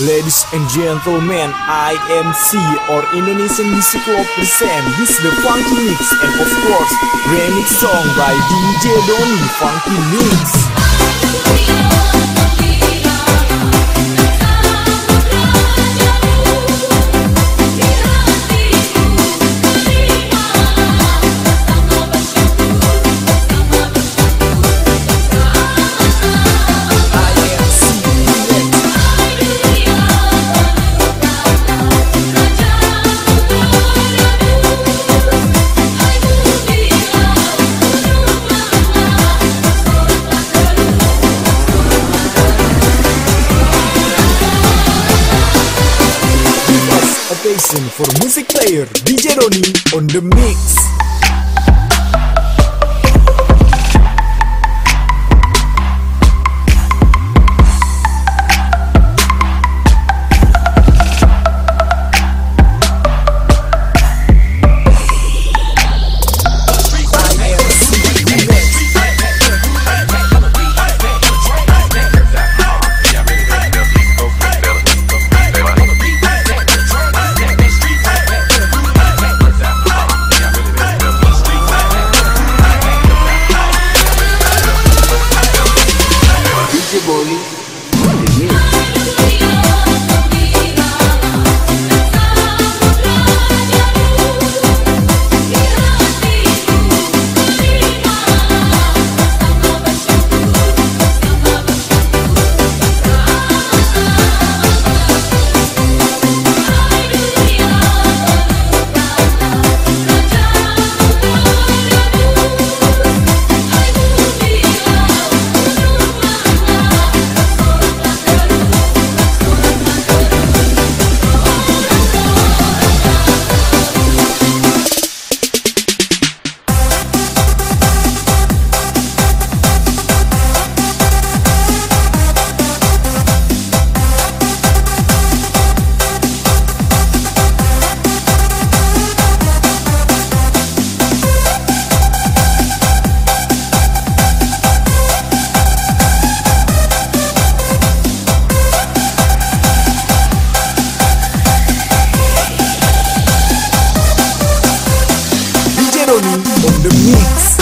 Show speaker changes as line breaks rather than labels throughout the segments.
Ladies and gentlemen, IMC or Indonesian Music Club present this is the Funky Mix and of course remix song by DJ Donny Funky Mix. Occasion for music player DJ Donny on the mix. Tony on the mix.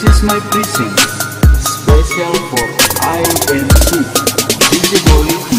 This is my precinct, special for IMC. Busy boy.